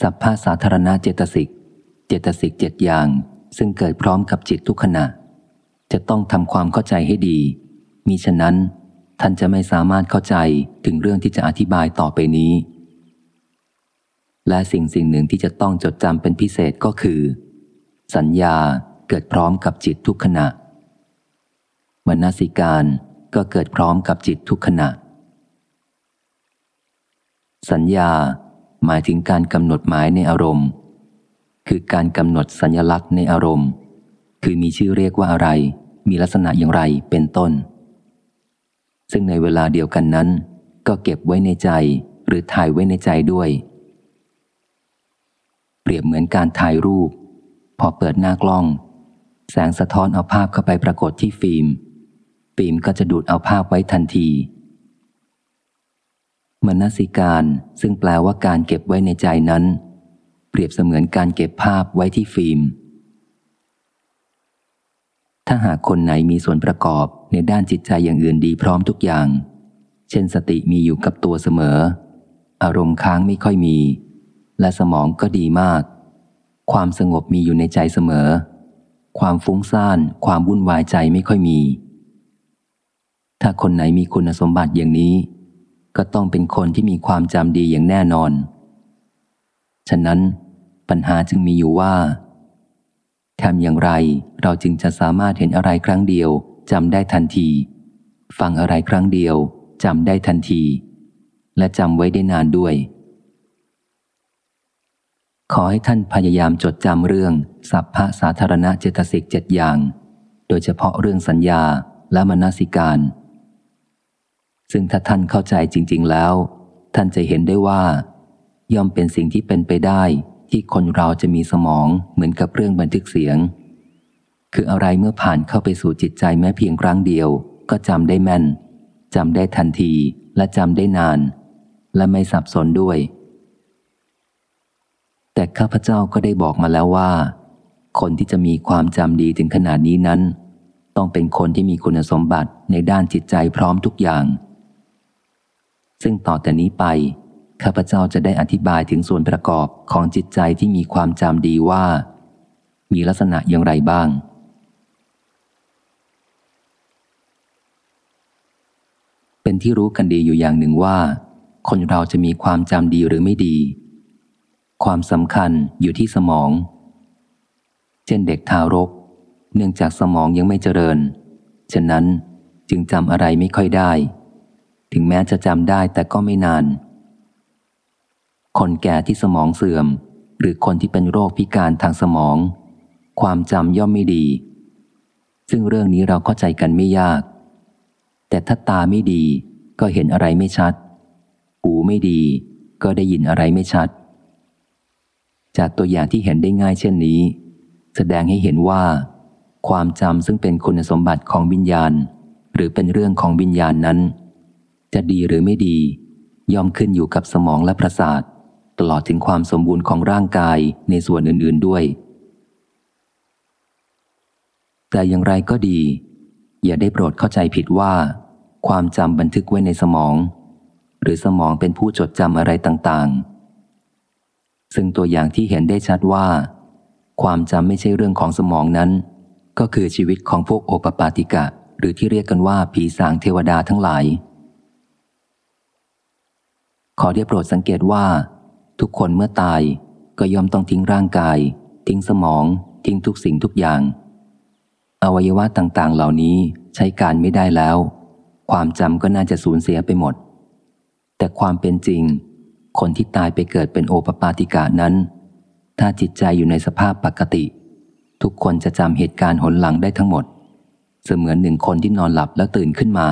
สัพพะสาธารณะเจตสิก เจตสิกเจ็ดอย่าง ซึ่งเกิดพร้อมกับจิตทุกขณะ จะต้องทำความเข้าใจให้ดี มิฉะนั้น ท่านจะไม่สามารถเข้าใจถึงเรื่องที่จะอธิบายต่อไปนี้ และสิ่งสิ่งหนึ่งที่จะต้องจดจำเป็นพิเศษก็คือ สัญญาเกิดพร้อมกับจิตทุกขณะมนสิการก็เกิดพร้อมกับจิตทุกขณะ สัญญา หมายถึงการกำหนดหมายในอารมณ์ คือการกำหนดสัญลักษณ์ในอารมณ์ คือมีชื่อเรียกว่าอะไร มีลักษณะอย่างไรเป็นต้น ซึ่งในเวลาเดียวกันนั้น ก็เก็บไว้ในใจหรือถ่ายไว้ในใจด้วย เปรียบเหมือนการถ่ายรูป พอเปิดหน้ากล้อง แสงสะท้อนเอาภาพเข้าไปปรากฏที่ฟิล์ม ฟิล์มก็จะดูดเอาภาพไว้ทันที มนสิการซึ่งแปลว่าการเก็บไว้ในใจนั้น เปรียบเสมือนการเก็บภาพไว้ที่ฟิล์ม ถ้าหากคนไหนมีส่วนประกอบในด้านจิตใจอย่างอื่นดีพร้อมทุกอย่าง เช่นสติมีอยู่กับตัวเสมอ อารมณ์ค้างไม่ค่อยมี และสมองก็ดีมาก ความสงบมีอยู่ในใจเสมอ ความฟุ้งซ่าน ความวุ่นวายใจไม่ค่อยมี ถ้าคนไหนมีคุณสมบัติอย่างนี้ ก็ต้องเป็นคนที่มีความจำดีอย่างแน่นอน ฉะนั้นปัญหาจึงมีอยู่ว่าทำอย่างไรเราจึงจะสามารถเห็นอะไรครั้งเดียวจำได้ทันที ฟังอะไรครั้งเดียวจำได้ทันที และจำไว้ได้นานด้วย ขอให้ท่านพยายามจดจำเรื่องสัพพะสาธารณะเจตสิกเจ็ดอย่าง โดยเฉพาะเรื่องสัญญาและมนสิการ ซึ่งถ้าท่านเข้าใจจริง ๆ แล้ว ท่านจะเห็นได้ว่า ย่อมเป็นสิ่งที่เป็นไปได้ที่คนเราจะมีสมองเหมือนกับเรื่องบันทึกเสียง คืออะไรเมื่อผ่านเข้าไปสู่จิตใจแม้เพียงครั้งเดียว ก็จำได้แม่นจำได้ทันทีและจำได้นาน และไม่สับสนด้วย แต่ข้าพเจ้าก็ได้บอกมาแล้วว่า คนที่จะมีความจำดีถึงขนาดนี้นั้น ต้องเป็นคนที่มีคุณสมบัติในด้านจิตใจพร้อมทุกอย่าง ซึ่งต่อแต่นี้ไป ข้าพเจ้าจะได้อธิบายถึงส่วนประกอบของจิตใจที่มีความจำดีว่า มีลักษณะอย่างไรบ้าง เป็นที่รู้กันดีอยู่อย่างหนึ่งว่า คนเราจะมีความจำดีหรือไม่ดี ความสำคัญอยู่ที่สมอง เช่นเด็กทารก เนื่องจากสมองยังไม่เจริญ ฉะนั้นจึงจำอะไรไม่ค่อยได้ ถึงแม้จะจำได้แต่ก็ไม่นาน คนแก่ที่สมองเสื่อม หรือคนที่เป็นโรคพิการทางสมอง ความจำย่อมไม่ดี ซึ่งเรื่องนี้เราเข้าใจกันไม่ยาก แต่ถ้าตาไม่ดีก็เห็นอะไรไม่ชัด หูไม่ดี ก็ได้ยินอะไรไม่ชัด จากตัวอย่างที่เห็นได้ง่ายเช่นนี้ แสดงให้เห็นว่า ความจำซึ่งเป็นคุณสมบัติของวิญญาณ หรือเป็นเรื่องของวิญญาณนั้น จะดีหรือไม่ดี ย่อมขึ้นอยู่กับสมองและประสาท ตลอดถึงความสมบูรณ์ของร่างกายในส่วนอื่น ๆด้วย แต่อย่างไรก็ดี อย่าได้โปรดเข้าใจผิดว่า ความจำบันทึกไว้ในสมอง หรือสมองเป็นผู้จดจำอะไรต่างๆ ซึ่งตัวอย่างที่เห็นได้ชัดว่า ความจำไม่ใช่เรื่องของสมองนั้น ก็คือชีวิตของพวกโอปปาติกะหรือที่เรียกกันว่าผีสางเทวดาทั้งหลาย ขอได้โปรดสังเกตว่า ทุกคนเมื่อตายก็ย่อมต้องทิ้งร่างกาย ทิ้งสมอง ทิ้งทุกสิ่งทุกอย่าง อวัยวะต่างๆ เหล่านี้ใช้การไม่ได้แล้ว ความจำก็น่าจะสูญเสียไปหมด แต่ความเป็นจริง คนที่ตายไปเกิดเป็นโอปปาติกานั้น ถ้าจิตใจอยู่ในสภาพปกติ ทุกคนจะจำเหตุการณ์หนหลังได้ทั้งหมด เสมือนหนึ่งคนที่นอนหลับแล้วตื่นขึ้นมา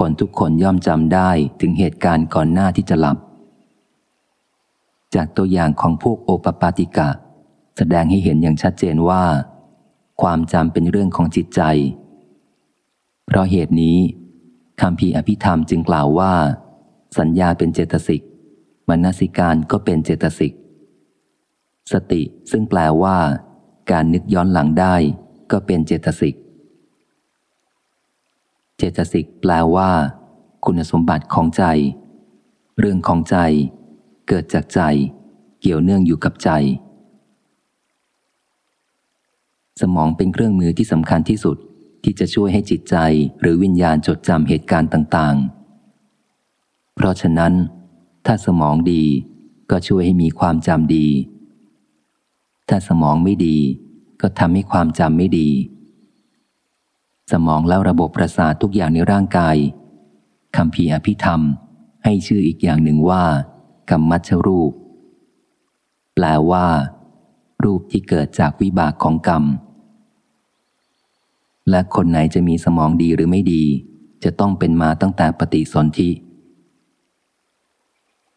คนทุกคนย่อมจำได้ถึงเหตุการณ์ก่อนหน้าที่จะหลับ จากตัวอย่างของพวกโอปปาติกะ แสดงให้เห็นอย่างชัดเจนว่า ความจำเป็นเรื่องของจิตใจ เพราะเหตุนี้คำพีอภิธรรมจึงกล่าวว่า สัญญาเป็นเจตสิกมนสิการก็เป็นเจตสิก สติซึ่งแปลว่า การนึกย้อนหลังได้ก็เป็นเจตสิก เจตสิกแปลว่า คุณสมบัติของใจ เรื่องของใจ เกิดจากใจ เกี่ยวเนื่องอยู่กับใจ สมองเป็นเครื่องมือที่สำคัญที่สุดที่จะช่วยให้จิตใจหรือวิญญาณจดจำเหตุการณ์ต่าง ๆ เพราะฉะนั้น ถ้าสมองดีก็ช่วยให้มีความจำดี ถ้าสมองไม่ดี ก็ทำให้ความจำไม่ดี สมองแล้วระบบประสาททุกอย่างในร่างกายคำพีอภิธรรม ให้ชื่ออีกอย่างหนึ่งว่ากรรมัชรูป แปลว่า รูปที่เกิดจากวิบากของกรรม และคนไหนจะมีสมองดีหรือไม่ดี จะต้องเป็นมาตั้งแต่ปฏิสนธิ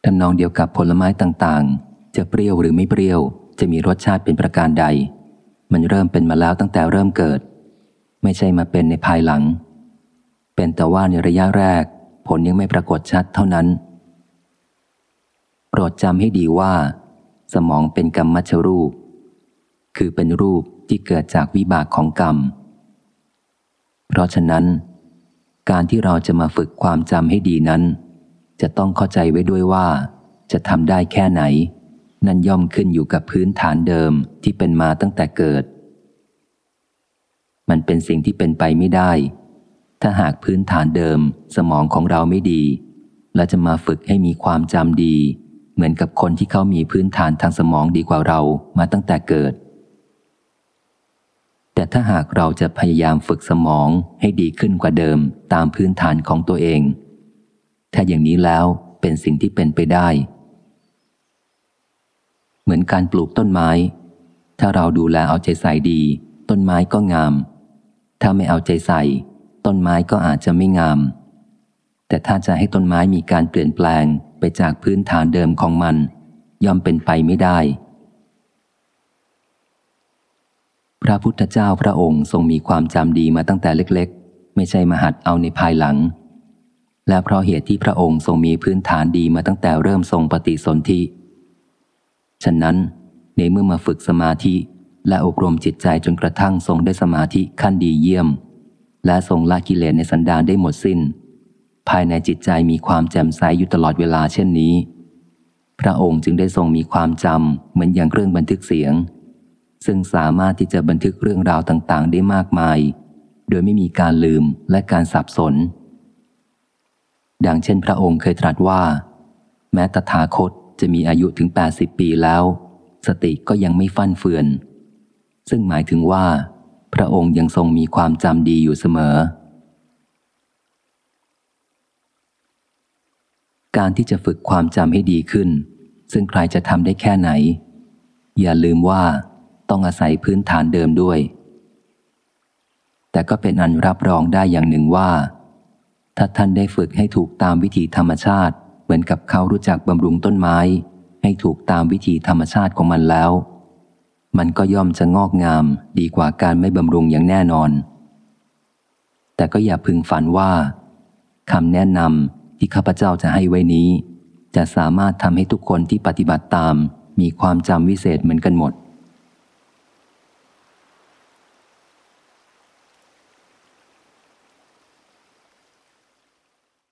ทำนองเดียวกับผลไม้ต่างๆ จะเปรี้ยวหรือไม่เปรี้ยว จะมีรสชาติเป็นประการใด มันเริ่มเป็นมาแล้วตั้งแต่เริ่มเกิด ไม่ใช่มาเป็นในภายหลัง เป็นแต่ว่าในระยะแรก ผลยังไม่ปรากฏชัดเท่านั้น โปรดจำให้ดีว่า สมองเป็นกรรมมัชรูป คือเป็นรูปที่เกิดจากวิบากของกรรม เพราะฉะนั้น การที่เราจะมาฝึกความจำให้ดีนั้น จะต้องเข้าใจไว้ด้วยว่า จะทำได้แค่ไหน นั่นย่อมขึ้นอยู่กับพื้นฐานเดิมที่เป็นมาตั้งแต่เกิด มันเป็นสิ่งที่เป็นไปไม่ได้ ถ้าหากพื้นฐานเดิมสมองของเราไม่ดี และจะมาฝึกให้มีความจำดี เหมือนกับคนที่เขามีพื้นฐานทางสมองดีกว่าเรามาตั้งแต่เกิด แต่ถ้าหากเราจะพยายามฝึกสมองให้ดีขึ้นกว่าเดิมตามพื้นฐานของตัวเอง ถ้าอย่างนี้แล้วเป็นสิ่งที่เป็นไปได้ เหมือนการปลูกต้นไม้ ถ้าเราดูแลเอาใจใส่ดี ต้นไม้ก็งาม ถ้าไม่เอาใจใส่ ต้นไม้ก็อาจจะไม่งาม แต่ถ้าจะให้ต้นไม้มีการเปลี่ยนแปลงไปจากพื้นฐานเดิมของมัน ย่อมเป็นไปไม่ได้ พระพุทธเจ้าพระองค์ทรงมีความจำดีมาตั้งแต่เล็กๆ ไม่ใช่มาหัดเอาในภายหลัง และเพราะเหตุที่พระองค์ทรงมีพื้นฐานดีมาตั้งแต่เริ่มทรงปฏิสนธิฉะนั้นในเมื่อมาฝึกสมาธิ และอบรมจิตใจจนกระทั่งทรงได้สมาธิขั้นดีเยี่ยม และทรงละกิเลสในสันดานได้หมดสิน้น ภายในจิตใจมีความแจ่มใสอยู่ตลอดเวลาเช่นนี้ พระองค์จึงได้ทรงมีความจำเหมือนอย่างเครื่องบันทึกเสียง ซึ่งสามารถที่จะบันทึกเรื่องราวต่างๆ ได้มากมาย โดยไม่มีการลืมและการสับสน ดังเช่น พระองค์เคยตรัสว่า แม้ตถาคตจะมีอายุถึง 80 ปีแล้ว สติก็ยังไม่ฟั่นเฟือน ซึ่งหมายถึงว่า พระองค์ยังทรงมีความจำดีอยู่เสมอ การที่จะฝึกความจำให้ดีขึ้น ซึ่งใครจะทำได้แค่ไหน อย่าลืมว่าต้องอาศัยพื้นฐานเดิมด้วย แต่ก็เป็นอันรับรองได้อย่างหนึ่งว่า ถ้าท่านได้ฝึกให้ถูกตามวิธีธรรมชาติ เหมือนกับเขารู้จักบำรุงต้นไม้ ให้ถูกตามวิธีธรรมชาติของมันแล้ว มันก็ย่อมจะงอกงามดีกว่าการไม่บำรุงอย่างแน่นอน แต่ก็อย่าพึงฝันว่าคำแนะนำที่ข้าพเจ้าจะให้ไว้นี้ จะสามารถทำให้ทุกคนที่ปฏิบัติตามมีความจำวิเศษเหมือนกันหมด